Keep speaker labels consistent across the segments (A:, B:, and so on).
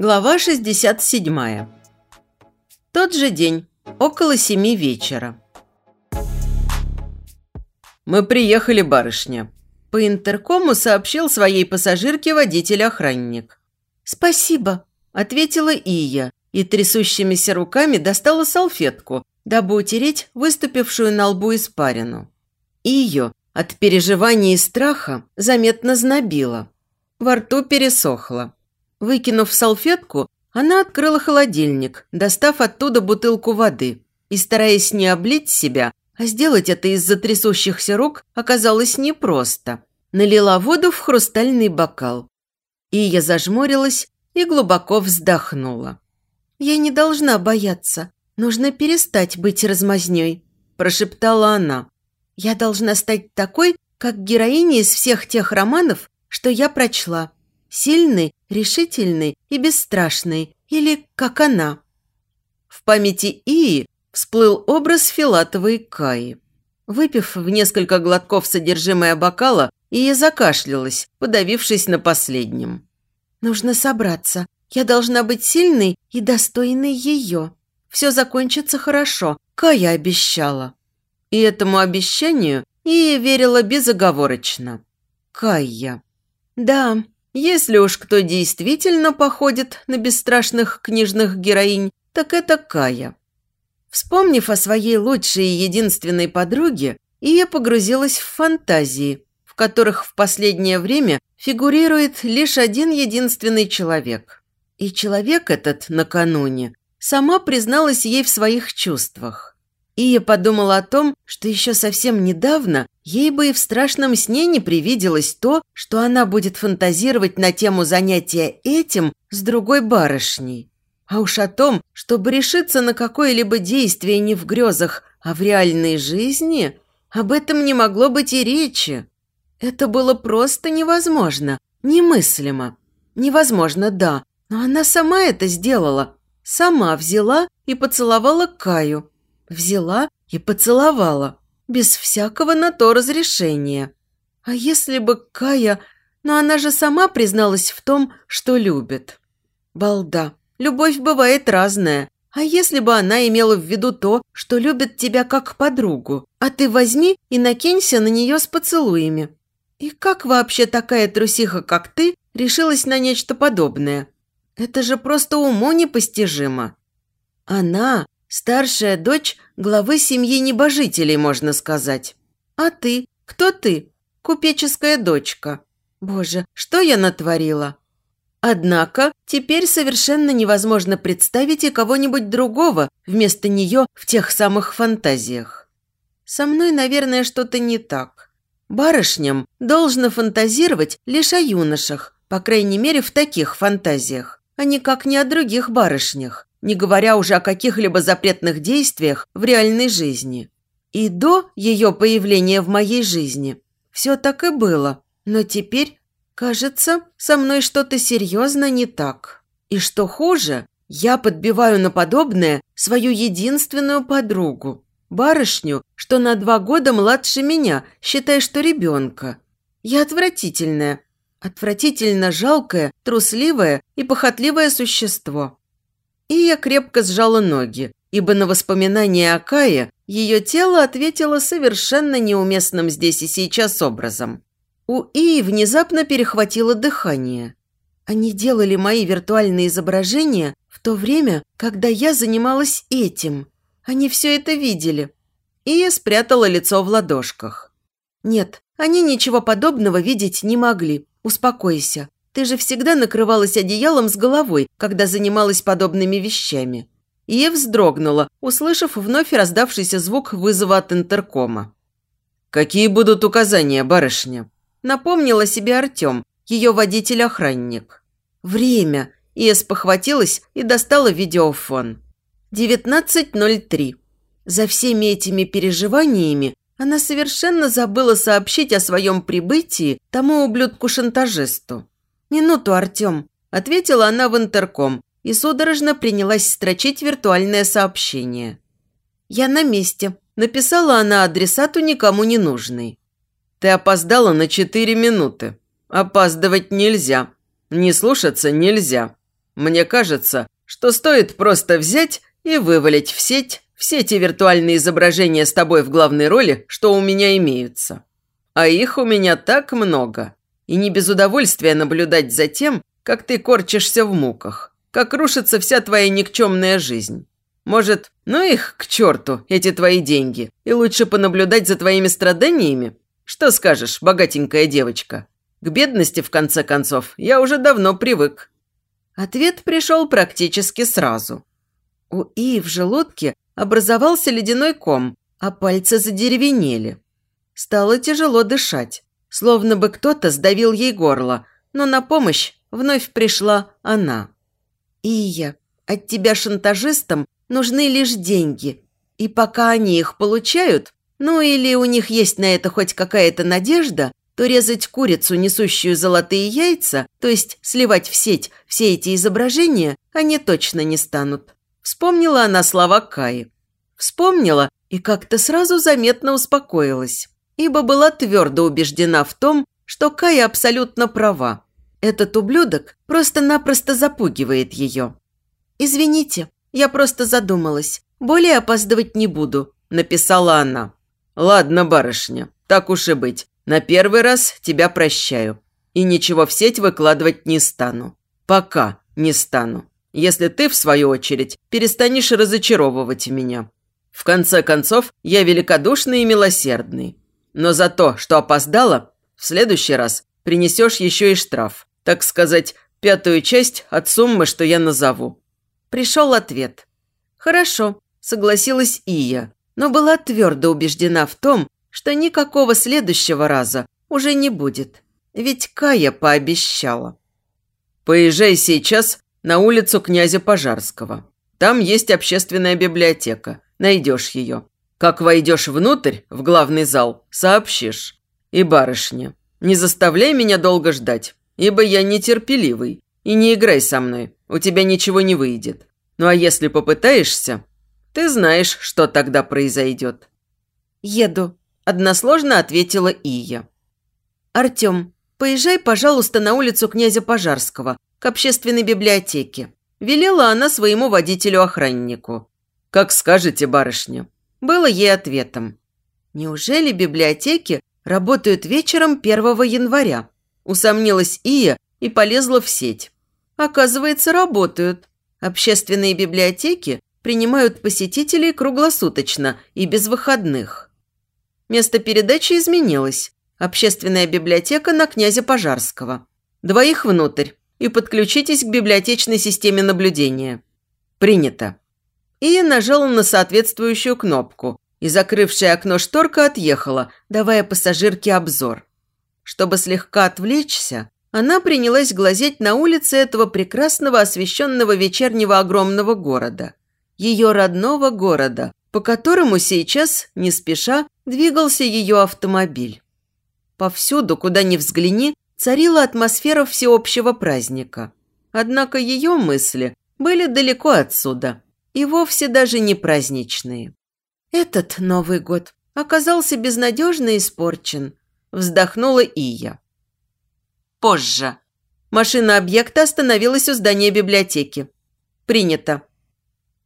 A: Глава 67. Тот же день, около семи вечера. «Мы приехали, барышня», – по интеркому сообщил своей пассажирке водитель-охранник.
B: «Спасибо», – ответила Ия и трясущимися руками достала салфетку, дабы утереть выступившую на лбу испарину.
A: Ее от переживаний и страха заметно знобило. Во рту пересохло. Выкинув салфетку, она открыла холодильник, достав оттуда бутылку воды. И, стараясь не облить себя, а сделать это из-за трясущихся рук оказалось непросто. Налила воду в хрустальный бокал. И я зажмурилась и глубоко вздохнула.
B: «Я не должна бояться. Нужно перестать быть размазнёй», – прошептала она. «Я должна стать такой, как героиня из всех тех романов, что я прочла. Сильный, решительный и бесстрашный, или как она.
A: В памяти Ии всплыл образ Филатовой Каи. Выпив в несколько глотков содержимое бокала, Ия закашлялась, подавившись на последнем.
B: «Нужно собраться. Я должна быть сильной и достойной ее. Все закончится хорошо, Кая обещала».
A: И этому обещанию Ия верила безоговорочно. Кая. Да, если уж кто действительно походит на бесстрашных книжных героинь, так это Кая. Вспомнив о своей лучшей и единственной подруге, Ия погрузилась в фантазии, в которых в последнее время фигурирует лишь один единственный человек. И человек этот накануне сама призналась ей в своих чувствах. Ия подумала о том, что еще совсем недавно ей бы и в страшном сне не привиделось то, что она будет фантазировать на тему занятия этим с другой барышней. А уж о том, чтобы решиться на какое-либо действие не в грезах, а в реальной жизни, об этом не могло быть и речи. Это было просто невозможно, немыслимо. Невозможно, да, но она сама это сделала. Сама взяла и поцеловала Каю, Взяла и поцеловала, без всякого на то разрешения. А если бы Кая... Но она же сама призналась в том, что любит. Балда, любовь бывает разная. А если бы она имела в виду то, что любит тебя как подругу, а ты возьми и накинься на нее с поцелуями? И как вообще такая трусиха, как ты, решилась на нечто подобное? Это же просто уму непостижимо. Она Старшая дочь главы семьи небожителей, можно сказать. А ты? Кто ты? Купеческая дочка. Боже, что я натворила? Однако теперь совершенно невозможно представить и кого-нибудь другого вместо нее в тех самых фантазиях. Со мной, наверное, что-то не так. Барышням должно фантазировать лишь о юношах, по крайней мере, в таких фантазиях, а никак не о других барышнях не говоря уже о каких-либо запретных действиях в реальной жизни. И до ее появления в моей жизни все так и было, но теперь, кажется, со мной что-то серьезно не так. И что хуже, я подбиваю на подобное свою единственную подругу, барышню, что на два года младше меня, считая, что ребенка. Я отвратительная, отвратительно жалкое, трусливое и похотливое существо. И я крепко сжала ноги, ибо на воспоминания о Кае ее тело ответило совершенно неуместным здесь и сейчас образом. У Ии внезапно перехватило дыхание. Они делали мои виртуальные изображения в то время, когда я занималась этим. Они все это видели. И я спрятала лицо в ладошках. Нет, они ничего подобного видеть не могли. Успокойся. Ты же всегда накрывалась одеялом с головой, когда занималась подобными вещами». И вздрогнула, услышав вновь раздавшийся звук вызова от интеркома. «Какие будут указания, барышня?» Напомнила себе Артем, ее водитель-охранник. «Время!» Иэс похватилась и достала видеофон. «19.03». За всеми этими переживаниями она совершенно забыла сообщить о своем прибытии тому ублюдку-шантажисту. «Минуту, Артем», – ответила она в интерком и судорожно принялась строчить виртуальное сообщение. «Я на месте», – написала она адресату никому не нужный. «Ты опоздала на четыре минуты. Опаздывать нельзя. Не слушаться нельзя. Мне кажется, что стоит просто взять и вывалить в сеть все те виртуальные изображения с тобой в главной роли, что у меня имеются. А их у меня так много. И не без удовольствия наблюдать за тем, как ты корчишься в муках, как рушится вся твоя никчемная жизнь. Может, ну их к черту, эти твои деньги, и лучше понаблюдать за твоими страданиями? Что скажешь, богатенькая девочка? К бедности, в конце концов, я уже давно привык».
B: Ответ пришел практически сразу. У Ии в желудке образовался ледяной ком, а пальцы задеревенели. Стало тяжело дышать, словно бы кто-то сдавил ей горло, но на помощь вновь пришла она. «Ия, от тебя шантажистам нужны лишь деньги, и пока они их получают, ну или у них есть на это хоть какая-то надежда, то резать курицу, несущую золотые яйца, то есть сливать в сеть все эти изображения, они точно не станут. Вспомнила она слова Каи. Вспомнила и как-то сразу заметно успокоилась, ибо была твердо убеждена в том, что Кая абсолютно права. Этот ублюдок просто-напросто запугивает ее. «Извините, я просто задумалась. Более опаздывать не буду», – написала она.
A: «Ладно, барышня, так уж и быть. На первый раз тебя прощаю. И ничего в сеть выкладывать не стану. Пока не стану. Если ты, в свою очередь, перестанешь разочаровывать меня. В конце концов, я великодушный и милосердный. Но за то, что опоздала, в следующий раз принесешь еще и штраф. Так сказать, пятую часть от суммы, что я назову.
B: Пришел ответ. «Хорошо», – согласилась Ия, но была твердо убеждена в том, что никакого следующего раза уже не будет. Ведь Кая пообещала.
A: «Поезжай сейчас на улицу князя Пожарского. Там есть общественная библиотека. Найдешь ее. Как войдешь внутрь, в главный зал, сообщишь. И барышня, не заставляй меня долго ждать, ибо я нетерпеливый. И не играй со мной, у тебя ничего не выйдет. Ну а если попытаешься, ты знаешь, что тогда произойдет».
B: «Еду», Односложно ответила Ия. «Артем, поезжай, пожалуйста, на улицу князя Пожарского, к общественной библиотеке», велела она своему водителю-охраннику.
A: «Как скажете, барышня»,
B: было ей ответом. «Неужели библиотеки работают вечером 1 января?» Усомнилась Ия и полезла в сеть. Оказывается, работают. Общественные библиотеки принимают посетителей круглосуточно и без выходных. Место передачи изменилось. Общественная библиотека на князя Пожарского. Двоих внутрь и подключитесь к библиотечной системе наблюдения. Принято. И нажала на соответствующую кнопку, и закрывшая окно шторка отъехала, давая пассажирке обзор. Чтобы слегка отвлечься, она принялась глазеть на улице этого прекрасного освещенного вечернего огромного города. Ее родного города, по которому сейчас, не спеша, двигался ее автомобиль. Повсюду, куда ни взгляни, царила атмосфера всеобщего праздника. Однако ее мысли были далеко отсюда и вовсе даже не праздничные. Этот Новый год оказался безнадежно испорчен, вздохнула Ия. Позже. Машина объекта остановилась у здания библиотеки. Принято.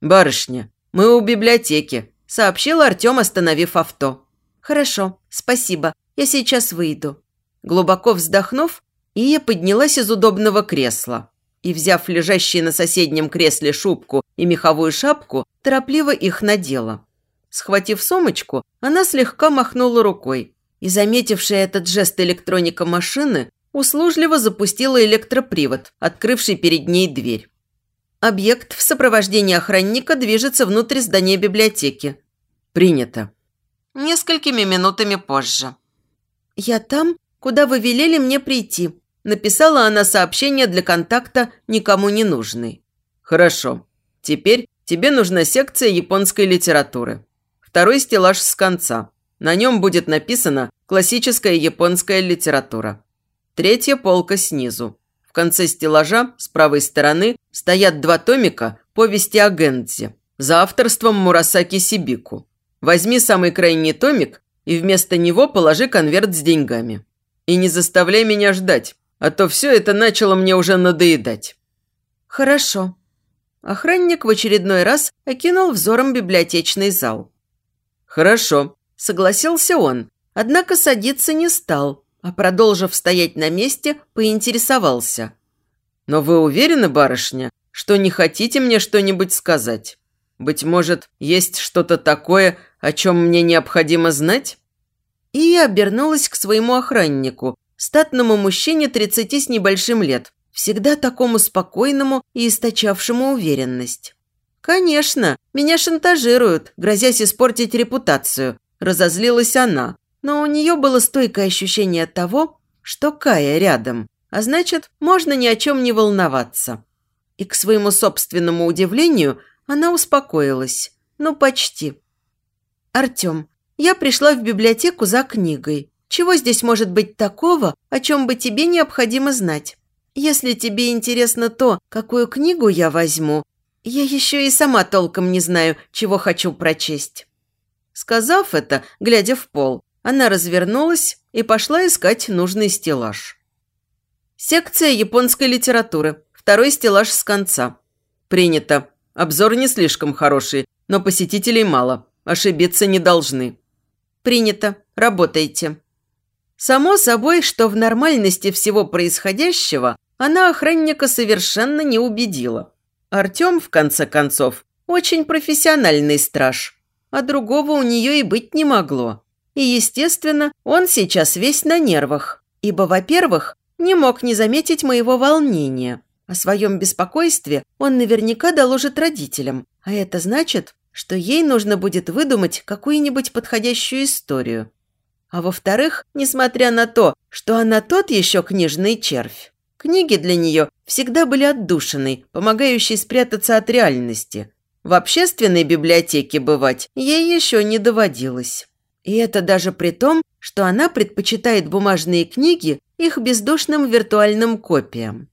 A: «Барышня, мы у библиотеки», – сообщил Артем, остановив авто.
B: «Хорошо, спасибо. Я сейчас выйду». Глубоко вздохнув, Ия поднялась из удобного кресла и, взяв лежащие на соседнем кресле шубку и меховую шапку, торопливо их надела. Схватив сумочку, она слегка махнула рукой и, заметившая этот жест электроника машины, услужливо запустила электропривод, открывший перед ней дверь. Объект в сопровождении охранника движется внутрь здания библиотеки.
A: Принято
B: несколькими минутами позже. «Я там, куда вы велели мне прийти», – написала она сообщение для контакта никому не нужный.
A: «Хорошо. Теперь тебе нужна секция японской литературы. Второй стеллаж с конца. На нем будет написано «Классическая японская литература». Третья полка снизу. В конце стеллажа, с правой стороны, стоят два томика повести о Гэнзи за авторством Мурасаки Сибику. Возьми самый крайний томик и вместо него положи конверт с деньгами. И не заставляй меня ждать, а то все это начало мне уже надоедать».
B: «Хорошо».
A: Охранник в очередной раз окинул взором библиотечный зал. «Хорошо», – согласился он, однако садиться не стал, а, продолжив стоять на месте, поинтересовался. «Но вы уверены, барышня, что не хотите мне что-нибудь сказать? Быть может, есть что-то такое, о чем мне необходимо знать?» И я обернулась к своему охраннику, статному мужчине тридцати с небольшим лет, всегда такому спокойному и источавшему уверенность. «Конечно, меня шантажируют, грозясь испортить репутацию», – разозлилась она. Но у нее было стойкое ощущение того, что Кая рядом, а значит, можно ни о чем не волноваться. И к своему собственному удивлению она успокоилась. Ну, почти. «Артем, я пришла в библиотеку за книгой. Чего здесь может быть такого, о чем бы тебе необходимо знать? Если тебе интересно то, какую книгу я возьму, я еще и сама толком не знаю, чего хочу прочесть». Сказав это, глядя в пол, она развернулась и пошла искать нужный стеллаж. Секция японской литературы. Второй стеллаж с конца. Принято. Обзор не слишком хороший, но посетителей мало. Ошибиться не должны. Принято. Работайте. Само собой, что в нормальности всего происходящего она охранника совершенно не убедила. Артем, в конце концов, очень профессиональный страж, а другого у нее и быть не могло. И, естественно, он сейчас весь на нервах, ибо, во-первых, не мог не заметить моего волнения. О своем беспокойстве он наверняка доложит родителям, а это значит, что ей нужно будет выдумать какую-нибудь подходящую историю. А во-вторых, несмотря на то, что она тот еще книжный червь, Книги для нее всегда были отдушиной, помогающей спрятаться от реальности. В общественной библиотеке бывать ей еще не доводилось. И это даже при том, что она предпочитает бумажные книги их бездушным виртуальным копиям.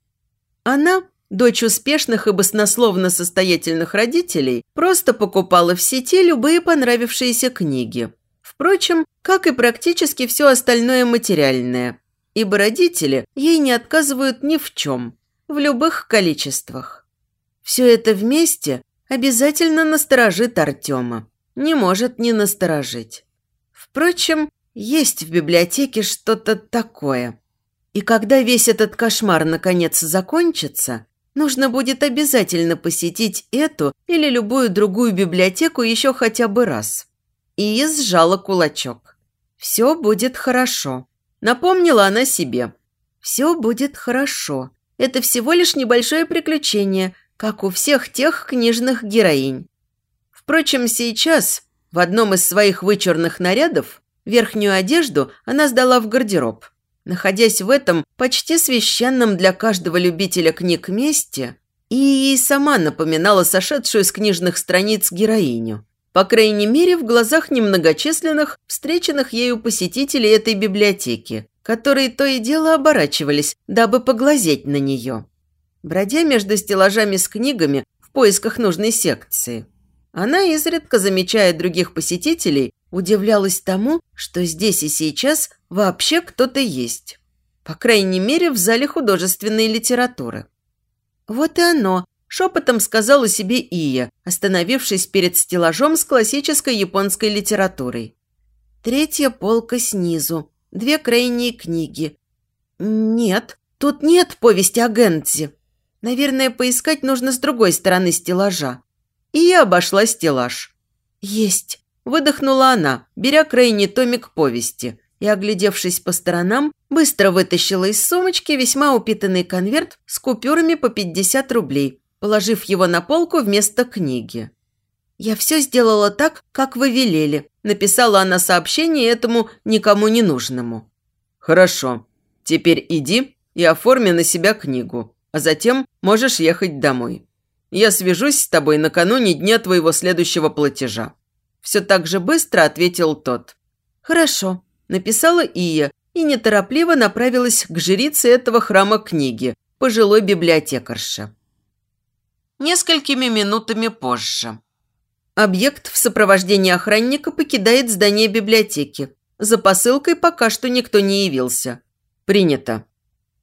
A: Она, дочь успешных и баснословно состоятельных родителей, просто покупала в сети любые понравившиеся книги. Впрочем, как и практически все остальное материальное ибо родители ей не отказывают ни в чем, в любых количествах. Все это вместе обязательно насторожит Артема. Не может не насторожить. Впрочем, есть в библиотеке что-то такое. И когда весь этот кошмар наконец закончится, нужно будет обязательно посетить эту или любую другую библиотеку еще хотя бы раз. И сжала кулачок. Все будет хорошо. Напомнила она себе. «Все будет хорошо. Это всего лишь небольшое приключение, как у всех тех книжных героинь». Впрочем, сейчас, в одном из своих вычурных нарядов, верхнюю одежду она сдала в гардероб. Находясь в этом почти священном для каждого любителя книг месте, и сама напоминала сошедшую с книжных страниц героиню. По крайней мере, в глазах немногочисленных, встреченных ею посетителей этой библиотеки, которые то и дело оборачивались, дабы поглазеть на нее. Бродя между стеллажами с книгами в поисках нужной секции, она, изредка замечая других посетителей, удивлялась тому, что здесь и сейчас вообще кто-то есть. По крайней мере, в зале художественной литературы. Вот и оно, шепотом сказала себе Ия, остановившись перед стеллажом с классической японской литературой. Третья полка снизу, две крайние книги. Нет, тут нет повести о Гэнзи. Наверное, поискать нужно с другой стороны стеллажа. Ия обошла стеллаж. Есть. Выдохнула она, беря крайний томик повести, и, оглядевшись по сторонам, быстро вытащила из сумочки весьма упитанный конверт с купюрами по 50 рублей, положив его на полку вместо книги. «Я все сделала так, как вы велели», – написала она сообщение этому никому не нужному. «Хорошо. Теперь иди и оформи на себя книгу, а затем можешь ехать домой. Я свяжусь с тобой накануне дня твоего следующего платежа». Все так же быстро ответил тот. «Хорошо», – написала Ия и неторопливо направилась к жрице этого храма книги, пожилой библиотекарше несколькими минутами позже. Объект в сопровождении охранника покидает здание библиотеки. За посылкой пока что никто не явился. Принято.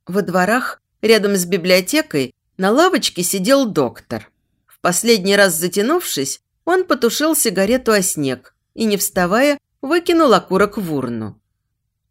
A: Во дворах, рядом с библиотекой, На лавочке сидел доктор. В последний раз затянувшись, он потушил сигарету о снег и, не вставая, выкинул окурок в урну.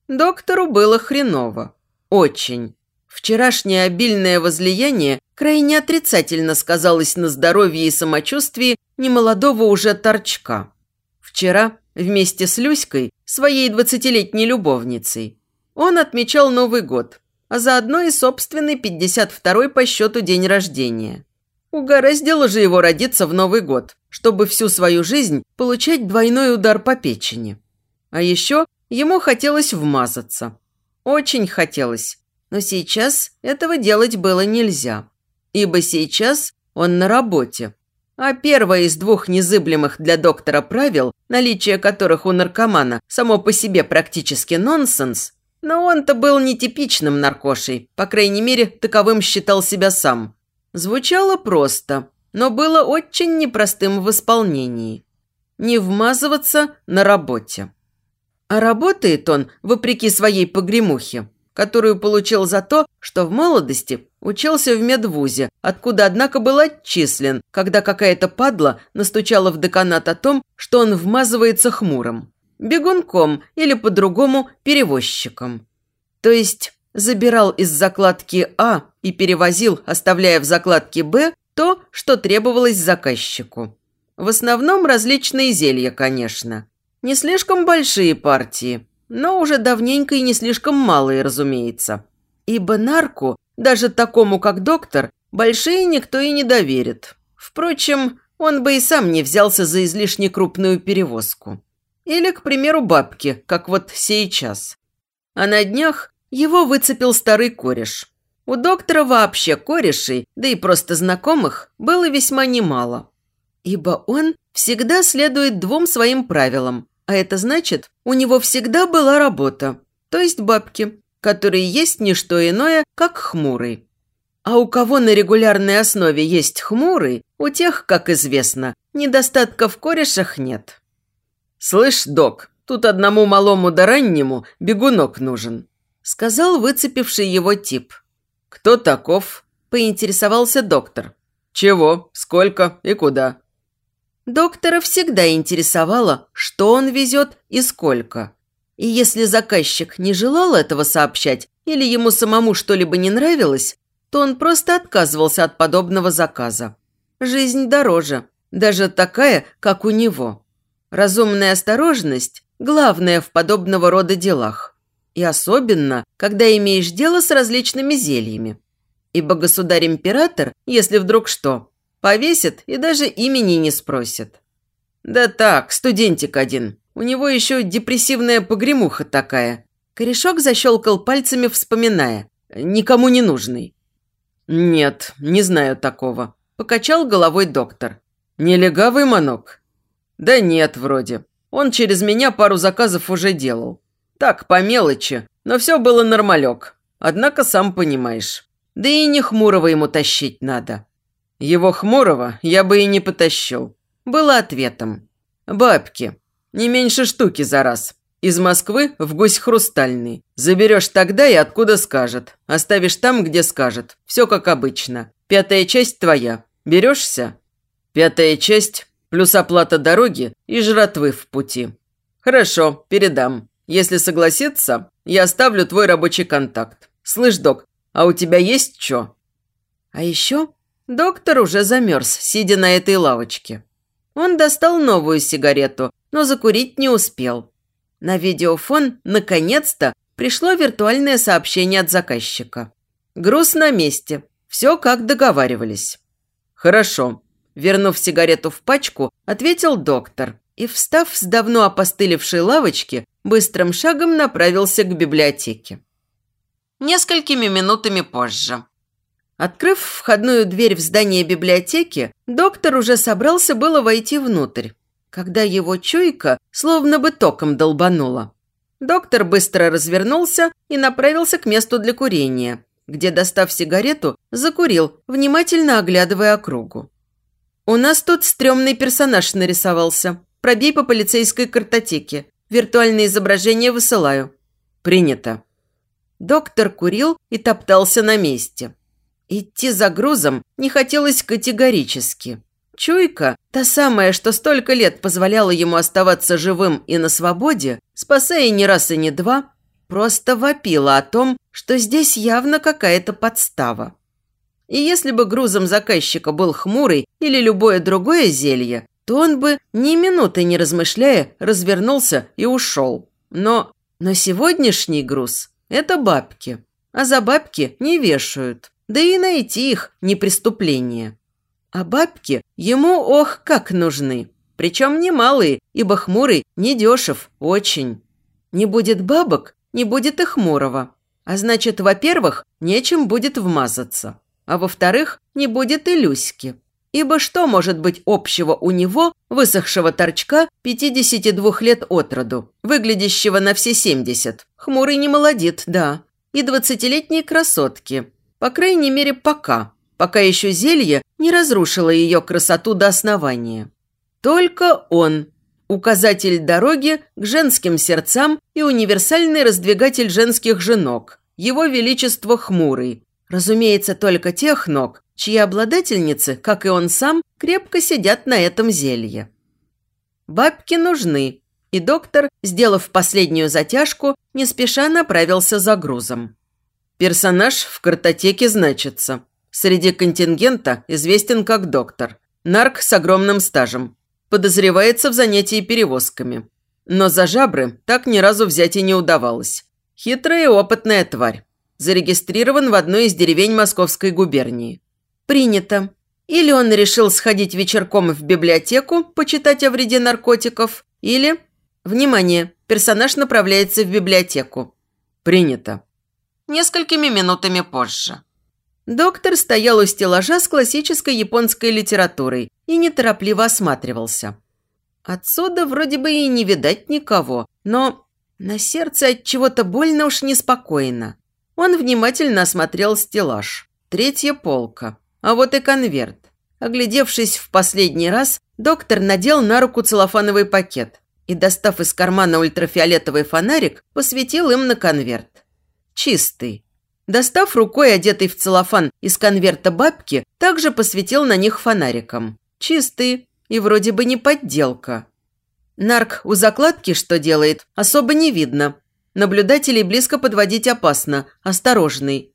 A: Доктору было хреново. Очень. Вчерашнее обильное возлияние крайне отрицательно сказалось на здоровье и самочувствии немолодого уже торчка. Вчера вместе с Люськой, своей двадцатилетней любовницей, он отмечал Новый год, а заодно и собственный 52-й по счету день рождения. Угораздило же его родиться в Новый год, чтобы всю свою жизнь получать двойной удар по печени. А еще ему хотелось вмазаться. Очень хотелось. Но сейчас этого делать было нельзя. Ибо сейчас он на работе. А первое из двух незыблемых для доктора правил, наличие которых у наркомана само по себе практически нонсенс, но он-то был нетипичным наркошей, по крайней мере, таковым считал себя сам. Звучало просто, но было очень непростым в исполнении. Не вмазываться на работе. А работает он, вопреки своей погремухе, которую получил за то, что в молодости учился в медвузе, откуда, однако, был отчислен, когда какая-то падла настучала в деканат о том, что он вмазывается хмурым. Бегунком или, по-другому, перевозчиком. То есть забирал из закладки А и перевозил, оставляя в закладке Б, то, что требовалось заказчику. В основном различные зелья, конечно. Не слишком большие партии, но уже давненько и не слишком малые, разумеется. Ибо нарку, даже такому как доктор, большие никто и не доверит. Впрочем, он бы и сам не взялся за излишне крупную перевозку. Или, к примеру, бабки, как вот сейчас. А на днях его выцепил старый кореш. У доктора вообще корешей, да и просто знакомых, было весьма немало. Ибо он всегда следует двум своим правилам, а это значит, у него всегда была работа, то есть бабки, которые есть не что иное, как хмурый. А у кого на регулярной основе есть хмурый, у тех, как известно, недостатка в корешах нет. «Слышь, док, тут одному малому да раннему бегунок нужен», сказал выцепивший его тип. «Кто таков?» – поинтересовался доктор. «Чего, сколько и куда?» Доктора всегда интересовало, что он везет и сколько. И если заказчик не желал этого сообщать или ему самому что-либо не нравилось, то он просто отказывался от подобного заказа. Жизнь дороже, даже такая, как у него. Разумная осторожность – главное в подобного рода делах. И особенно, когда имеешь дело с различными зельями. Ибо государь-император, если вдруг что, Повесит и даже имени не спросит. Да так, студентик один. У него еще депрессивная погремуха такая. Корешок защелкал пальцами, вспоминая. Никому не нужный. Нет, не знаю такого. Покачал головой доктор. Нелегавый манок? Да нет, вроде. Он через меня пару заказов уже делал. Так, по мелочи, но все было нормалек. Однако, сам понимаешь. Да и не хмурого ему тащить надо. Его хмурого я бы и не потащил. Было ответом. Бабки. Не меньше штуки за раз. Из Москвы в гусь хрустальный. Заберешь тогда и откуда скажет. Оставишь там, где скажет. Все как обычно. Пятая часть твоя. Берешься? Пятая часть плюс оплата дороги и жратвы в пути. Хорошо, передам. Если согласится, я оставлю твой рабочий контакт. Слышь, док, а у тебя есть что? А еще Доктор уже замерз, сидя на этой лавочке. Он достал новую сигарету, но закурить не успел. На видеофон, наконец-то, пришло виртуальное сообщение от заказчика. Груз на месте. Все как договаривались. Хорошо. Вернув сигарету в пачку, ответил доктор и, встав с давно опостылевшей лавочки, быстрым шагом направился к библиотеке. Несколькими минутами позже. Открыв входную дверь в здание библиотеки, доктор уже собрался было войти внутрь, когда его чуйка словно бы током долбанула. Доктор быстро развернулся и направился к месту для курения, где, достав сигарету, закурил, внимательно оглядывая округу. «У нас тут стрёмный персонаж нарисовался. Пробей по полицейской картотеке. Виртуальное изображение высылаю». «Принято». Доктор курил и топтался на месте. Идти за грузом не хотелось категорически. Чуйка, та самая, что столько лет позволяла ему оставаться живым и на свободе, спасая не раз и не два, просто вопила о том, что здесь явно какая-то подстава. И если бы грузом заказчика был хмурый или любое другое зелье, то он бы, ни минуты не размышляя, развернулся и ушел. Но, но сегодняшний груз – это бабки, а за бабки не вешают, да и найти их – не преступление. А бабки ему ох как нужны. Причем немалые, ибо хмурый недешев очень. Не будет бабок, не будет и хмурого. А значит, во-первых, нечем будет вмазаться. А во-вторых, не будет и Люськи. Ибо что может быть общего у него, высохшего торчка 52 лет от роду, выглядящего на все 70? Хмурый не молодит, да. И двадцатилетней красотки. По крайней мере, пока пока еще зелье не разрушило ее красоту до основания. Только он – указатель дороги к женским сердцам и универсальный раздвигатель женских же ног, его величество хмурый. Разумеется, только тех ног, чьи обладательницы, как и он сам, крепко сидят на этом зелье. Бабки нужны, и доктор, сделав последнюю затяжку, не спеша направился за грузом. Персонаж в картотеке значится – Среди контингента известен как доктор. Нарк с огромным стажем. Подозревается в занятии перевозками. Но за жабры так ни разу взять и не удавалось. Хитрая и опытная тварь. Зарегистрирован в одной из деревень Московской губернии. Принято. Или он решил сходить вечерком в библиотеку, почитать о вреде наркотиков, или... Внимание! Персонаж направляется в библиотеку. Принято. Несколькими минутами позже. Доктор стоял у стеллажа с классической японской литературой и неторопливо осматривался. Отсюда вроде бы и не видать никого, но на сердце от чего-то больно уж неспокойно. Он внимательно осмотрел стеллаж. Третья полка. А вот и конверт. Оглядевшись в последний раз, доктор надел на руку целлофановый пакет и, достав из кармана ультрафиолетовый фонарик, посветил им на конверт. Чистый. Достав рукой, одетый в целлофан из конверта бабки, также посветил на них фонариком. Чистые и вроде бы не подделка. Нарк у закладки что делает, особо не видно. Наблюдателей близко подводить опасно, осторожный.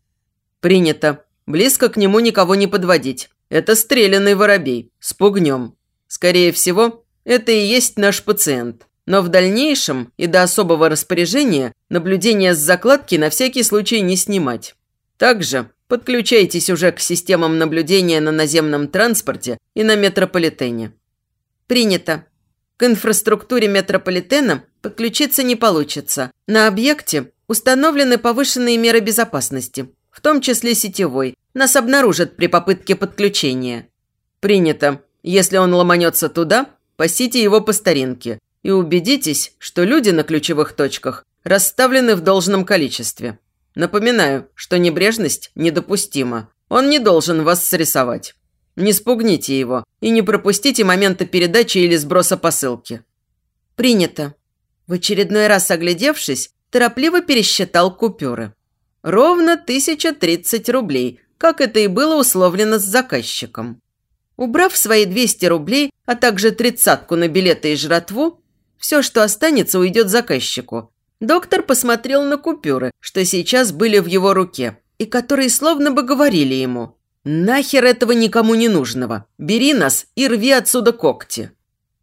A: Принято. Близко к нему никого не подводить. Это стрелянный воробей. Спугнем. Скорее всего, это и есть наш пациент. Но в дальнейшем и до особого распоряжения наблюдение с закладки на всякий случай не снимать. Также подключайтесь уже к системам наблюдения на наземном транспорте и на метрополитене. Принято. К инфраструктуре метрополитена подключиться не получится. На объекте установлены повышенные меры безопасности, в том числе сетевой. Нас обнаружат при попытке подключения. Принято. Если он ломанется туда, пасите его по старинке и убедитесь, что люди на ключевых точках расставлены в должном количестве. Напоминаю, что небрежность недопустима. Он не должен вас срисовать. Не спугните его и не пропустите момента передачи или сброса посылки. Принято. В очередной раз оглядевшись, торопливо пересчитал купюры. Ровно 1030 рублей, как это и было условлено с заказчиком. Убрав свои 200 рублей, а также тридцатку на билеты и жратву, все, что останется, уйдет заказчику. Доктор посмотрел на купюры, что сейчас были в его руке, и которые словно бы говорили ему «Нахер этого никому не нужного. Бери нас и рви отсюда когти».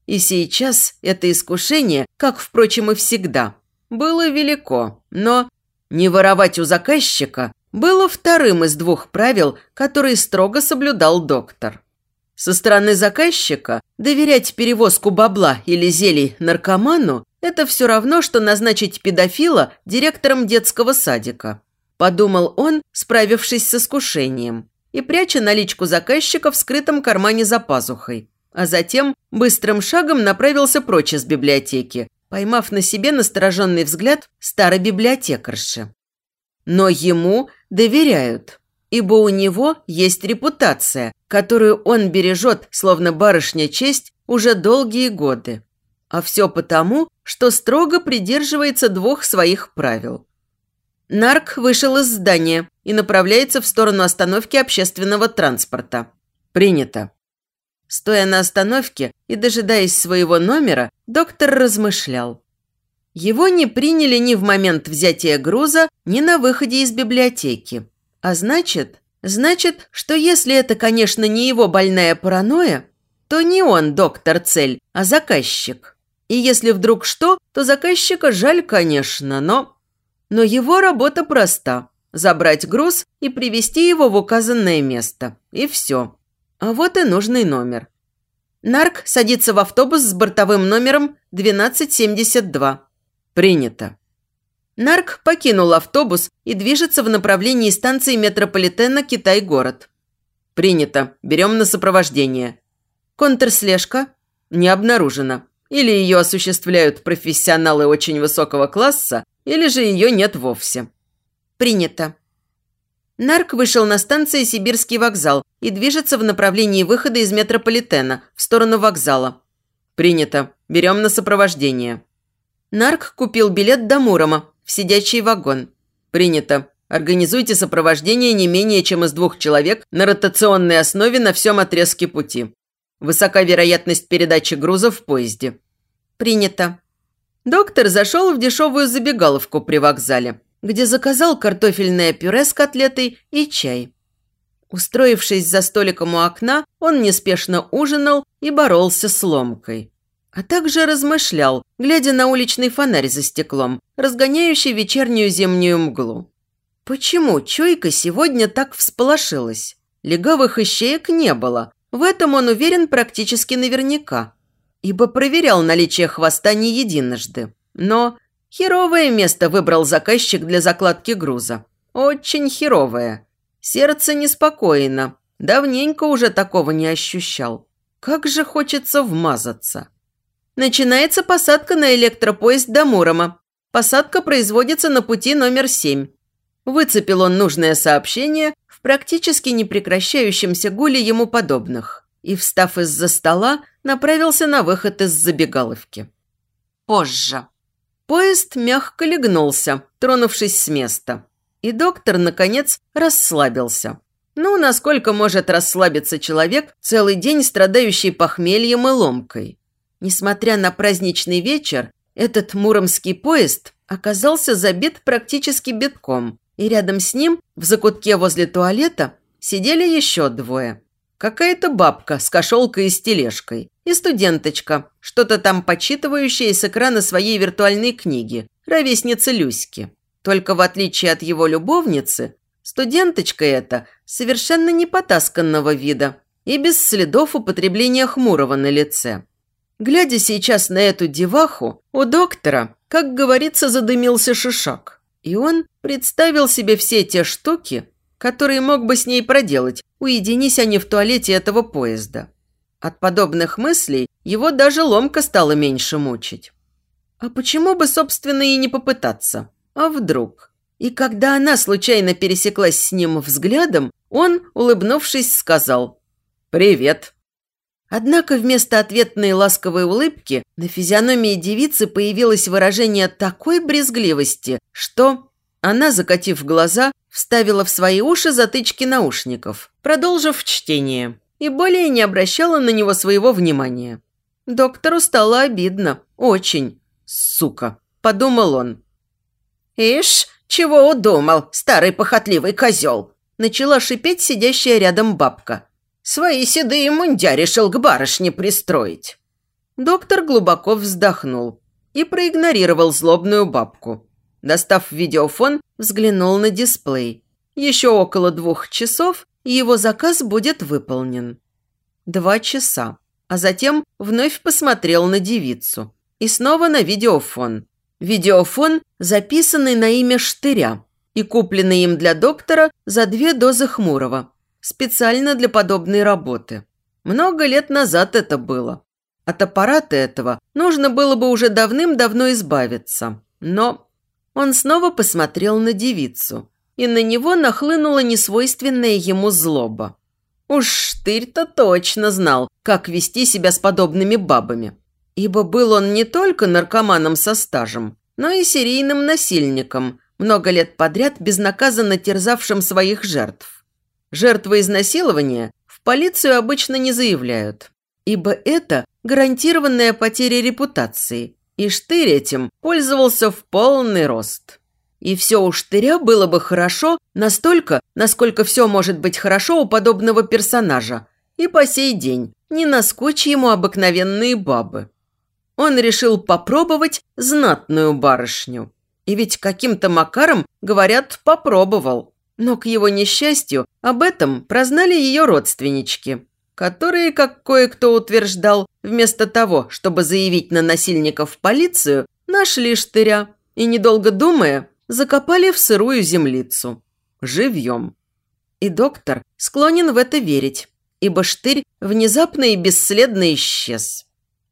A: И сейчас это искушение, как, впрочем, и всегда, было велико, но не воровать у заказчика было вторым из двух правил, которые строго соблюдал доктор. Со стороны заказчика доверять перевозку бабла или зелий наркоману – это все равно, что назначить педофила директором детского садика. Подумал он, справившись с искушением, и пряча наличку заказчика в скрытом кармане за пазухой. А затем быстрым шагом направился прочь из библиотеки, поймав на себе настороженный взгляд старой библиотекарши. Но ему доверяют ибо у него есть репутация, которую он бережет, словно барышня честь, уже долгие годы. А все потому, что строго придерживается двух своих правил. Нарк вышел из здания и направляется в сторону остановки общественного транспорта. Принято. Стоя на остановке и дожидаясь своего номера, доктор размышлял. Его не приняли ни в момент взятия груза, ни на выходе из библиотеки. А значит, значит, что если это, конечно, не его больная паранойя, то не он доктор цель, а заказчик. И если вдруг что, то заказчика жаль, конечно, но... Но его работа проста – забрать груз и привести его в указанное место. И все. А вот и нужный номер. Нарк садится в автобус с бортовым номером 1272. Принято. Нарк покинул автобус и движется в направлении станции метрополитена «Китай-город». Принято. Берем на сопровождение. Контрслежка не обнаружена. Или ее осуществляют профессионалы очень высокого класса, или же ее нет вовсе. Принято. Нарк вышел на станции Сибирский вокзал и движется в направлении выхода из метрополитена в сторону вокзала. Принято. Берем на сопровождение. Нарк купил билет до Мурома в сидячий вагон. Принято. Организуйте сопровождение не менее чем из двух человек на ротационной основе на всем отрезке пути. Высока вероятность передачи груза в поезде. Принято. Доктор зашел в дешевую забегаловку при вокзале где заказал картофельное пюре с котлетой и чай. Устроившись за столиком у окна, он неспешно ужинал и боролся с ломкой. А также размышлял, глядя на уличный фонарь за стеклом, разгоняющий вечернюю зимнюю мглу. Почему Чуйка сегодня так всполошилась? Легавых ищеек не было. В этом он уверен практически наверняка. Ибо проверял наличие хвоста не единожды. Но Херовое место выбрал заказчик для закладки груза. Очень херовое. Сердце неспокойно. Давненько уже такого не ощущал. Как же хочется вмазаться. Начинается посадка на электропоезд до Мурома. Посадка производится на пути номер семь. Выцепил он нужное сообщение в практически непрекращающемся гуле ему подобных и, встав из-за стола, направился на выход из забегаловки. Позже. Поезд мягко легнулся, тронувшись с места. И доктор, наконец, расслабился. Ну, насколько может расслабиться человек, целый день страдающий похмельем и ломкой. Несмотря на праздничный вечер, этот муромский поезд оказался забит практически битком, и рядом с ним, в закутке возле туалета, сидели еще двое. Какая-то бабка с кошелкой и с тележкой. И студенточка, что-то там почитывающая с экрана своей виртуальной книги, ровесница Люськи. Только в отличие от его любовницы, студенточка эта совершенно не потасканного вида и без следов употребления хмурого на лице. Глядя сейчас на эту деваху, у доктора, как говорится, задымился шишак. И он представил себе все те штуки, которые мог бы с ней проделать, уединись они в туалете этого поезда. От подобных мыслей его даже ломка стала меньше мучить. А почему бы, собственно, и не попытаться? А вдруг? И когда она случайно пересеклась с ним взглядом, он, улыбнувшись, сказал «Привет». Однако вместо ответной ласковой улыбки на физиономии девицы появилось выражение такой брезгливости, что она, закатив глаза, вставила в свои уши затычки наушников, продолжив чтение, и более не обращала на него своего внимания. Доктору стало обидно. Очень. Сука. Подумал он. «Ишь, чего удумал, старый похотливый козел?» Начала шипеть сидящая рядом бабка. «Свои седые мундя решил к барышне пристроить». Доктор глубоко вздохнул и проигнорировал злобную бабку. Достав видеофон, взглянул на дисплей. Еще около двух часов, его заказ будет выполнен. Два часа. А затем вновь посмотрел на девицу. И снова на видеофон. Видеофон, записанный на имя Штыря и купленный им для доктора за две дозы Хмурого. Специально для подобной работы. Много лет назад это было. От аппарата этого нужно было бы уже давным-давно избавиться. Но он снова посмотрел на девицу, и на него нахлынула несвойственная ему злоба. Уж Штырь-то точно знал, как вести себя с подобными бабами. Ибо был он не только наркоманом со стажем, но и серийным насильником, много лет подряд безнаказанно терзавшим своих жертв. Жертвы изнасилования в полицию обычно не заявляют, ибо это гарантированная потеря репутации, и Штырь этим пользовался в полный рост. И все у Штыря было бы хорошо настолько, насколько все может быть хорошо у подобного персонажа, и по сей день не наскучь ему обыкновенные бабы. Он решил попробовать знатную барышню. И ведь каким-то макаром, говорят, попробовал. Но к его несчастью об этом прознали ее родственнички, которые, как кое-кто утверждал, вместо того, чтобы заявить на насильника в полицию, нашли штыря и, недолго думая, закопали в сырую землицу. Живьем. И доктор склонен в это верить, ибо штырь внезапно и бесследно исчез.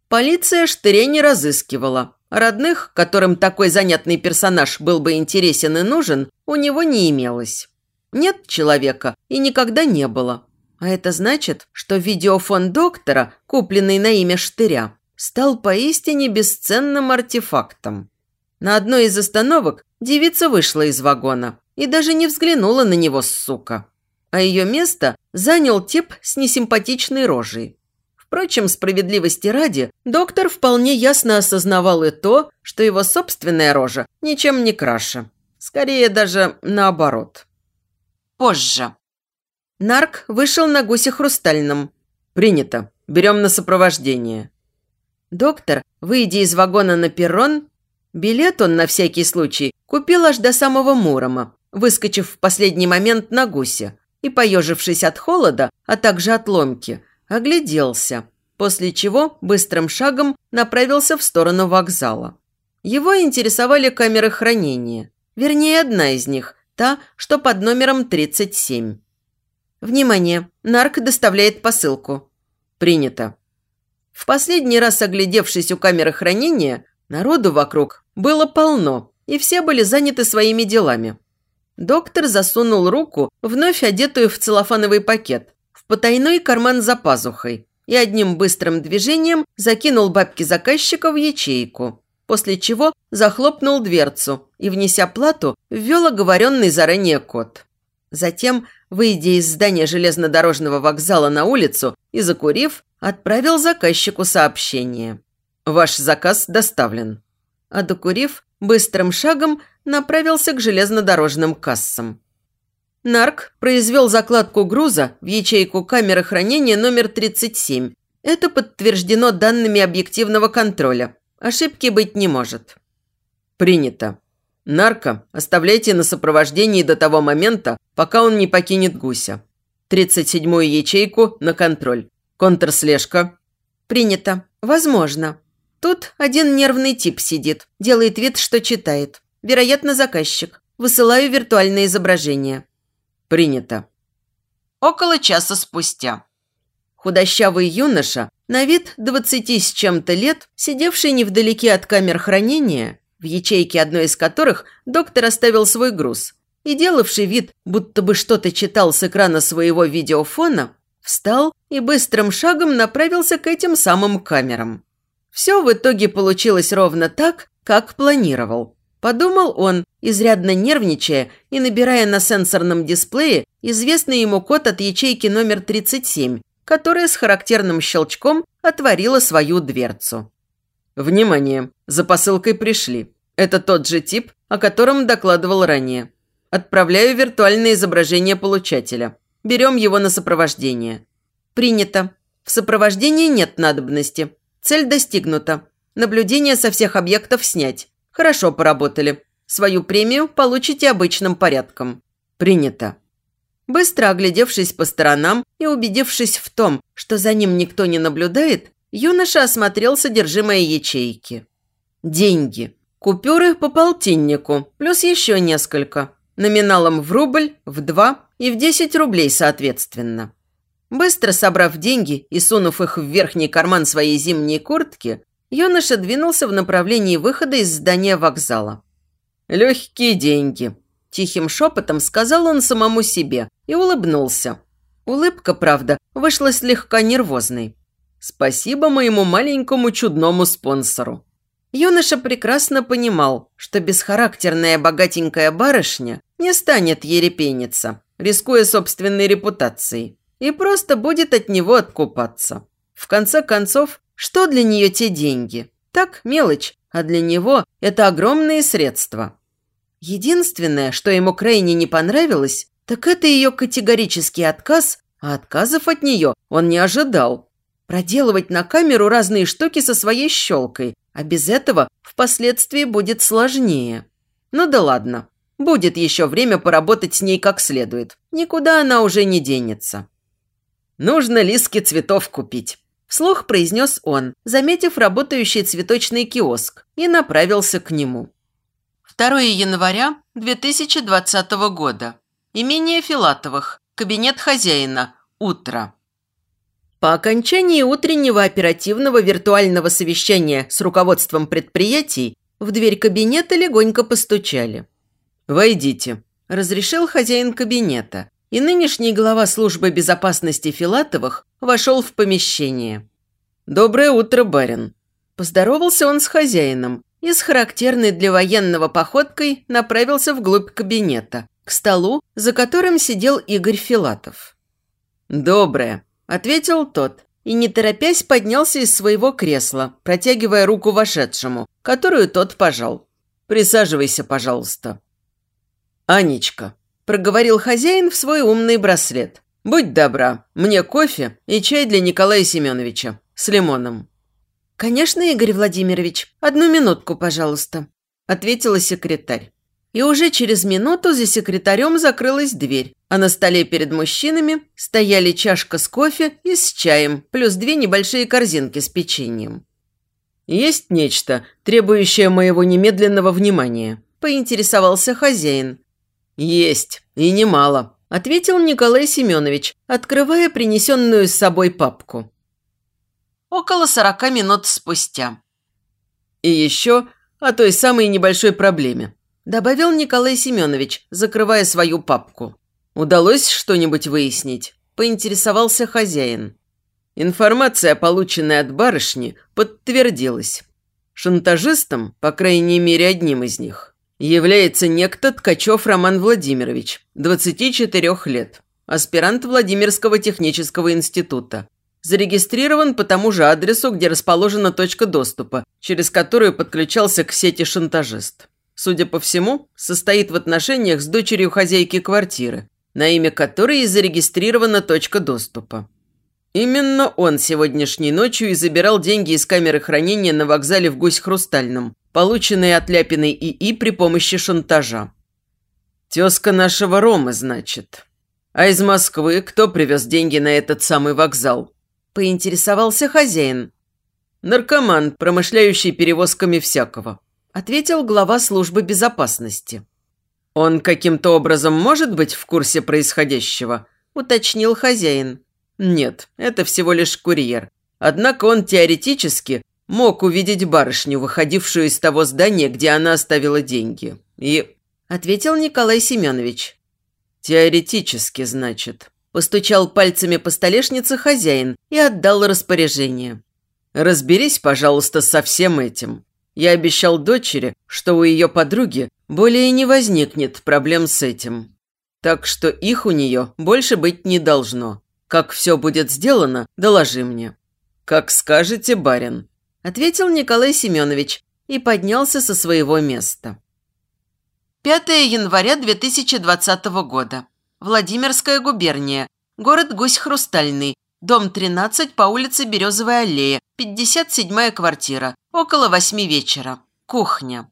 A: Полиция штыря не разыскивала. Родных, которым такой занятный персонаж был бы интересен и нужен, у него не имелось. Нет человека и никогда не было. А это значит, что видеофон доктора, купленный на имя Штыря, стал поистине бесценным артефактом. На одной из остановок девица вышла из вагона и даже не взглянула на него, сука. А ее место занял тип с несимпатичной рожей. Впрочем, справедливости ради, доктор вполне ясно осознавал и то, что его собственная рожа ничем не краше. Скорее даже наоборот позже. Нарк вышел на гусе хрустальном. «Принято. Берем на сопровождение». Доктор, выйдя из вагона на перрон, билет он на всякий случай купил аж до самого Мурома, выскочив в последний момент на гусе и, поежившись от холода, а также от ломки, огляделся, после чего быстрым шагом направился в сторону вокзала. Его интересовали камеры хранения, вернее, одна из них, Та, что под номером 37. Внимание! Нарк доставляет посылку. Принято. В последний раз оглядевшись у камеры хранения, народу вокруг было полно, и все были заняты своими делами. Доктор засунул руку, вновь одетую в целлофановый пакет, в потайной карман за пазухой и одним быстрым движением закинул бабки заказчика в ячейку после чего захлопнул дверцу и, внеся плату, ввел оговоренный заранее код. Затем, выйдя из здания железнодорожного вокзала на улицу и закурив, отправил заказчику сообщение. «Ваш заказ доставлен». А докурив, быстрым шагом направился к железнодорожным кассам. Нарк произвел закладку груза в ячейку камеры хранения номер 37. Это подтверждено данными объективного контроля. Ошибки быть не может. Принято. Нарко оставляйте на сопровождении до того момента, пока он не покинет гуся. 37-ю ячейку на контроль. Контрслежка. Принято. Возможно. Тут один нервный тип сидит, делает вид, что читает. Вероятно, заказчик. Высылаю виртуальное изображение. Принято. Около часа спустя. Худощавый юноша на вид двадцати с чем-то лет, сидевший невдалеке от камер хранения, в ячейке одной из которых доктор оставил свой груз, и делавший вид, будто бы что-то читал с экрана своего видеофона, встал и быстрым шагом направился к этим самым камерам. Все в итоге получилось ровно так, как планировал. Подумал он, изрядно нервничая и набирая на сенсорном дисплее известный ему код от ячейки номер 37, которая с характерным щелчком отворила свою дверцу. «Внимание! За посылкой пришли. Это тот же тип, о котором докладывал ранее. Отправляю виртуальное изображение получателя. Берем его на сопровождение». «Принято. В сопровождении нет надобности. Цель достигнута. Наблюдение со всех объектов снять. Хорошо поработали. Свою премию получите обычным порядком». «Принято». Быстро оглядевшись по сторонам и убедившись в том, что за ним никто не наблюдает, юноша осмотрел содержимое ячейки. Деньги. Купюры по полтиннику, плюс еще несколько. Номиналом в рубль, в два и в десять рублей соответственно. Быстро собрав деньги и сунув их в верхний карман своей зимней куртки, юноша двинулся в направлении выхода из здания вокзала. «Легкие деньги», Тихим шепотом сказал он самому себе и улыбнулся. Улыбка, правда, вышла слегка нервозной. «Спасибо моему маленькому чудному спонсору». Юноша прекрасно понимал, что бесхарактерная богатенькая барышня не станет ерепениться, рискуя собственной репутацией, и просто будет от него откупаться. В конце концов, что для нее те деньги? Так, мелочь, а для него это огромные средства. Единственное, что ему крайне не понравилось, так это ее категорический отказ, а отказов от нее он не ожидал. Проделывать на камеру разные штуки со своей щелкой, а без этого впоследствии будет сложнее. Ну да ладно, будет еще время поработать с ней как следует. Никуда она уже не денется. Нужно Лиске цветов купить. Вслух произнес он, заметив работающий цветочный киоск, и направился к нему. 2 января 2020 года. Имение Филатовых. Кабинет хозяина. Утро. По окончании утреннего оперативного виртуального совещания с руководством предприятий в дверь кабинета легонько постучали. «Войдите», – разрешил хозяин кабинета, и нынешний глава службы безопасности Филатовых вошел в помещение. «Доброе утро, барин», – поздоровался он с хозяином, и с характерной для военного походкой направился вглубь кабинета, к столу, за которым сидел Игорь Филатов. «Доброе», – ответил тот, и, не торопясь, поднялся из своего кресла, протягивая руку вошедшему, которую тот пожал. «Присаживайся, пожалуйста». «Анечка», – проговорил хозяин в свой умный браслет. «Будь добра, мне кофе и чай для Николая Семеновича с лимоном».
B: «Конечно, Игорь Владимирович. Одну минутку, пожалуйста», – ответила секретарь. И уже через минуту за секретарем закрылась дверь, а на столе перед мужчинами стояли чашка с кофе и с чаем, плюс две небольшие корзинки с печеньем.
A: «Есть нечто, требующее моего немедленного внимания», – поинтересовался хозяин. «Есть, и немало», – ответил Николай Семенович, открывая принесенную с собой папку около сорока минут спустя. «И еще о той самой небольшой проблеме», – добавил Николай Семенович, закрывая свою папку. «Удалось что-нибудь выяснить?» – поинтересовался хозяин. Информация, полученная от барышни, подтвердилась. Шантажистом, по крайней мере одним из них, является некто Ткачев Роман Владимирович, 24 лет, аспирант Владимирского технического института, Зарегистрирован по тому же адресу, где расположена точка доступа, через которую подключался к сети шантажист. Судя по всему, состоит в отношениях с дочерью хозяйки квартиры, на имя которой и зарегистрирована точка доступа. Именно он сегодняшней ночью и забирал деньги из камеры хранения на вокзале в Гусь-Хрустальном, полученные от Ляпиной ИИ при помощи шантажа. «Тезка нашего Ромы, значит. А из Москвы кто привез деньги на этот самый вокзал?» Поинтересовался хозяин. «Наркоман, промышляющий перевозками всякого», ответил глава службы безопасности. «Он каким-то образом может быть в курсе происходящего?» уточнил хозяин. «Нет, это всего лишь курьер. Однако он теоретически мог увидеть барышню, выходившую из того здания, где она оставила деньги. И...» Ответил Николай Семенович. «Теоретически, значит. Постучал пальцами по столешнице хозяин и отдал распоряжение. «Разберись, пожалуйста, со всем этим. Я обещал дочери, что у ее подруги более не возникнет проблем с этим. Так что их у нее больше быть не должно. Как все будет сделано, доложи мне». «Как скажете, барин», – ответил Николай Семенович и поднялся со своего места. 5 января 2020 года. Владимирская губерния. Город Гусь-Хрустальный. Дом 13 по улице Березовая аллея. 57-я квартира. Около восьми вечера. Кухня.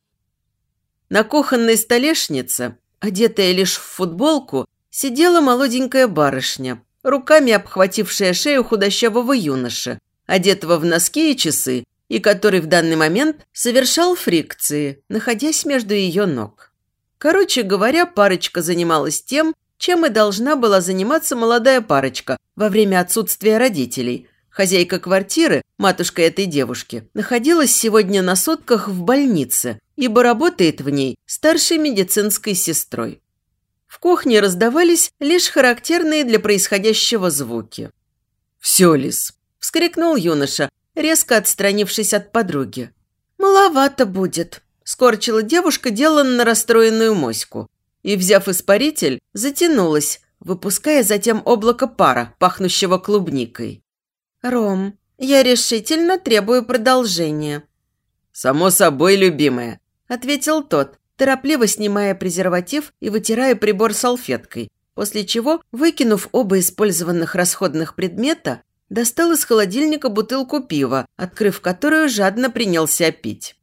A: На кухонной столешнице, одетая лишь в футболку, сидела молоденькая барышня, руками обхватившая шею худощавого юноши, одетого в носки и часы, и который в данный момент совершал фрикции, находясь между ее ног. Короче говоря, парочка занималась тем, чем и должна была заниматься молодая парочка во время отсутствия родителей. Хозяйка квартиры, матушка этой девушки, находилась сегодня на сотках в больнице, ибо работает в ней старшей медицинской сестрой. В кухне раздавались лишь характерные для происходящего звуки. «Все, Лис!» – вскрикнул юноша, резко отстранившись от подруги.
B: маловато будет», – скорчила девушка, деланно расстроенную моську. И, взяв испаритель, затянулась, выпуская затем облако пара, пахнущего клубникой. «Ром, я решительно требую продолжения».
A: «Само собой, любимая», –
B: ответил тот, торопливо снимая презерватив и вытирая прибор салфеткой, после чего, выкинув оба использованных расходных предмета, достал из холодильника бутылку пива, открыв которую жадно принялся пить.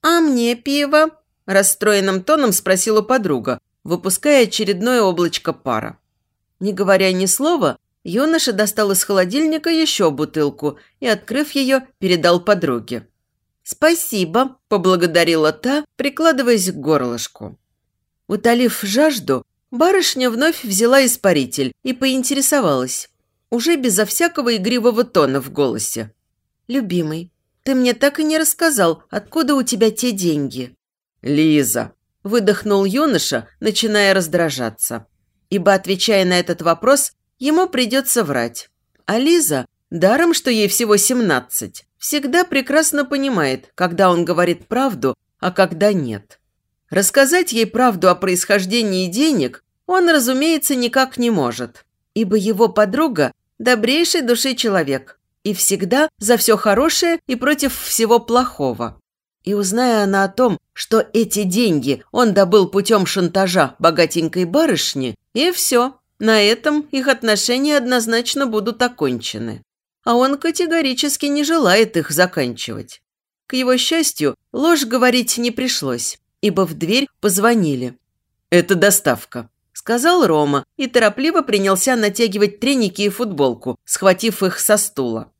B: «А мне пиво?» – расстроенным тоном спросила подруга, выпуская очередное облачко пара. Не говоря ни слова, юноша достал из холодильника еще бутылку и, открыв ее, передал подруге. «Спасибо», – поблагодарила та, прикладываясь к горлышку. Утолив жажду, барышня вновь взяла испаритель и поинтересовалась уже безо всякого игривого тона в голосе. «Любимый, ты мне так и не рассказал, откуда у тебя те деньги?»
A: «Лиза», – выдохнул юноша, начиная раздражаться. Ибо, отвечая на этот вопрос, ему придется врать. А Лиза, даром, что ей всего семнадцать, всегда прекрасно понимает, когда он говорит правду, а когда нет. Рассказать ей правду о происхождении денег он, разумеется, никак не может, ибо его подруга добрейшей души человек и всегда за все хорошее и против всего плохого. И узная она о том, что эти деньги он добыл путем шантажа богатенькой барышни, и все, на этом их отношения однозначно будут окончены. А он категорически не желает их заканчивать. К его счастью, ложь говорить не пришлось, ибо в дверь позвонили. «Это доставка», сказал Рома и торопливо принялся натягивать треники и футболку, схватив их со стула.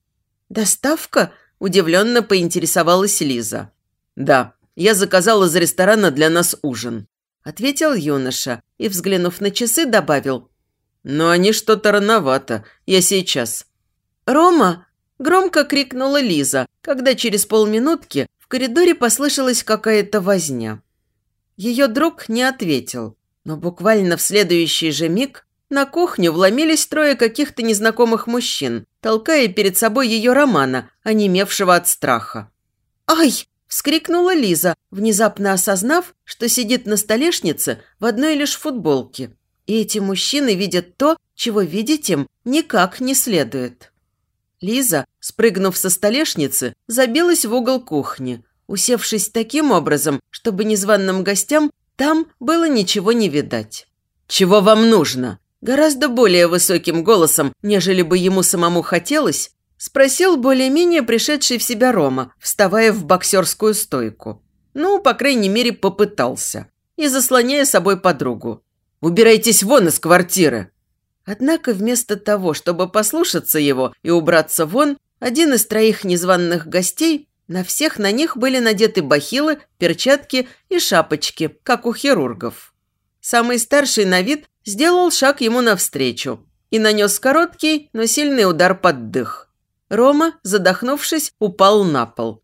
A: «Доставка?» – удивленно поинтересовалась Лиза. «Да, я заказал из ресторана для нас ужин», – ответил юноша и, взглянув на часы, добавил. «Но они что-то рановато, я сейчас». «Рома!» – громко крикнула Лиза, когда через полминутки в коридоре послышалась какая-то возня. Ее друг не ответил – но буквально в следующий же миг на кухню вломились трое каких-то незнакомых мужчин, толкая перед собой ее Романа, онемевшего от страха. «Ай!» – вскрикнула Лиза, внезапно осознав, что сидит на столешнице в одной лишь футболке. И эти мужчины видят то, чего видеть им никак не следует. Лиза, спрыгнув со столешницы, забилась в угол кухни, усевшись таким образом, чтобы незваным гостям там было ничего не видать. «Чего вам нужно?» Гораздо более высоким голосом, нежели бы ему самому хотелось, спросил более-менее пришедший в себя Рома, вставая в боксерскую стойку. Ну, по крайней мере, попытался. И заслоняя собой подругу. «Убирайтесь вон из квартиры!» Однако вместо того, чтобы послушаться его и убраться вон, один из троих незваных гостей на всех на них были надеты бахилы, перчатки и шапочки, как у хирургов. Самый старший на вид сделал шаг ему навстречу и нанес короткий, но сильный удар под дых. Рома, задохнувшись, упал на пол.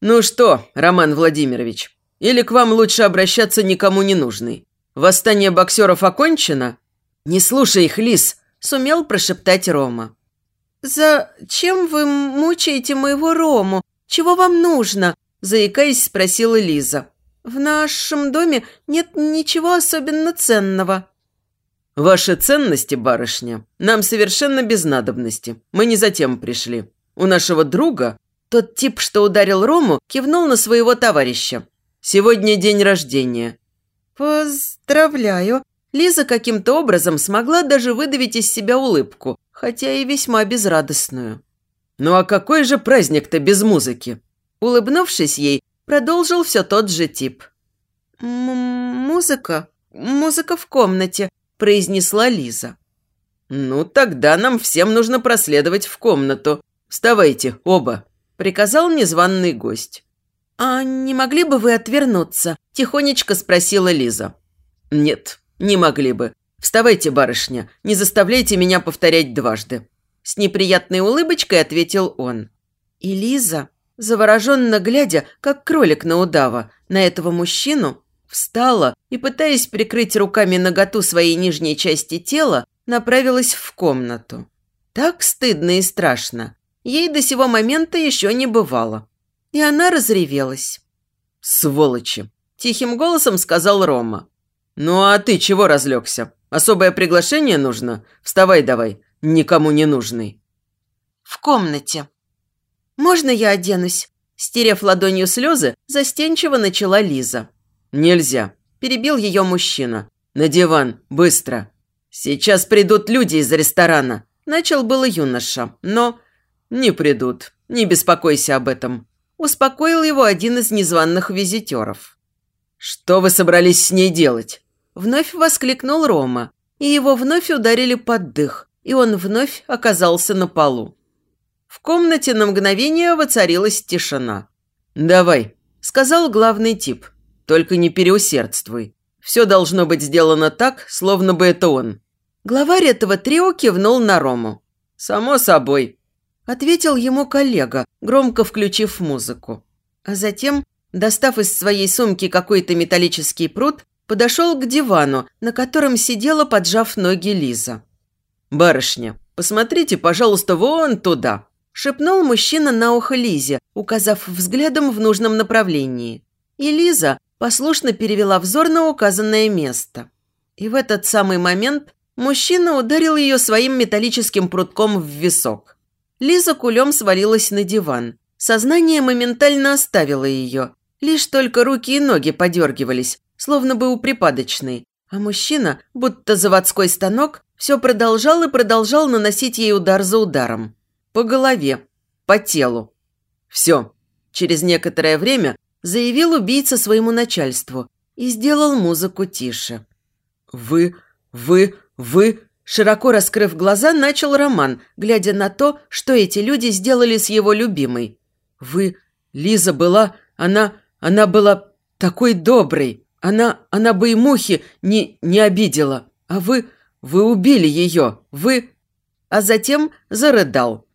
A: «Ну что, Роман Владимирович, или к вам лучше обращаться никому не нужный? Восстание боксеров окончено?» «Не слушай их, Лис!» – сумел прошептать Рома.
B: «Зачем вы мучаете моего Рому?» «Чего вам нужно?» – заикаясь, спросила Лиза. «В нашем доме нет ничего особенно ценного».
A: «Ваши ценности, барышня, нам совершенно без надобности. Мы не затем пришли. У нашего друга, тот тип, что ударил Рому, кивнул на своего товарища. Сегодня день рождения».
B: «Поздравляю». Лиза каким-то образом смогла даже выдавить из себя улыбку, хотя и весьма безрадостную.
A: «Ну а какой же праздник-то без музыки?» Улыбнувшись ей, продолжил все тот же тип.
B: «Музыка? Музыка в комнате», – произнесла Лиза.
A: «Ну, тогда нам всем нужно проследовать в комнату. Вставайте, оба», – приказал незваный гость.
B: «А не могли бы вы отвернуться?» – тихонечко спросила Лиза.
A: «Нет, не могли бы. Вставайте, барышня, не заставляйте меня повторять дважды», с неприятной улыбочкой ответил он. И Лиза, завороженно глядя, как кролик на удава, на этого мужчину, встала и, пытаясь прикрыть руками наготу своей нижней части тела, направилась в комнату. Так стыдно и страшно. Ей до сего момента еще не бывало. и она разревелась.
C: «Сволочи!» – тихим голосом сказал Рома. «Ну а ты чего разлегся? Особое приглашение нужно? Вставай давай, никому не нужный».
B: «В комнате». «Можно я оденусь?» Стерев ладонью слезы, застенчиво начала Лиза.
C: «Нельзя», – перебил ее мужчина. «На диван, быстро». «Сейчас придут люди из ресторана», – начал было юноша, но... «Не придут, не беспокойся об этом», – успокоил его один из незваных визитеров. «Что вы собрались с ней делать?» Вновь воскликнул Рома, и его вновь ударили под дых, и он вновь оказался на полу. В комнате на мгновение воцарилась тишина. «Давай», – сказал главный тип, – «только не переусердствуй. Все должно быть сделано так, словно бы это он». Главарь этого трио кивнул на Рому. «Само собой», – ответил ему коллега, громко включив музыку. А затем, достав из своей сумки какой-то металлический пруд, подошел к дивану, на котором сидела, поджав ноги Лиза. «Барышня, посмотрите, пожалуйста, вон туда», – шепнул мужчина на ухо Лизе, указав взглядом в нужном направлении. И Лиза послушно перевела взор на указанное место. И в этот самый момент мужчина ударил ее своим металлическим прутком в висок. Лиза кулем свалилась на диван. Сознание моментально оставило ее. Лишь только руки и ноги подергивались, словно бы у припадочной, а мужчина, будто заводской станок, все продолжал и продолжал наносить ей удар за ударом. По голове, по телу. Все. Через некоторое время заявил убийца своему начальству и сделал музыку тише. «Вы, вы, вы...» Широко раскрыв глаза, начал Роман, глядя на то, что эти люди сделали с его любимой. «Вы... Лиза была... Она... Она была такой доброй!» Она, она бы и мухи не, не обидела. А вы, вы убили ее. Вы...» А затем зарыдал.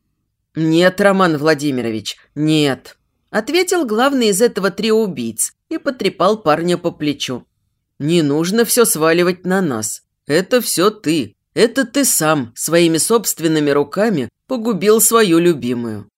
C: «Нет, Роман Владимирович, нет», – ответил главный из этого трио убийц и потрепал парня по плечу. «Не нужно все сваливать на нас. Это все ты. Это ты сам своими собственными руками погубил свою любимую.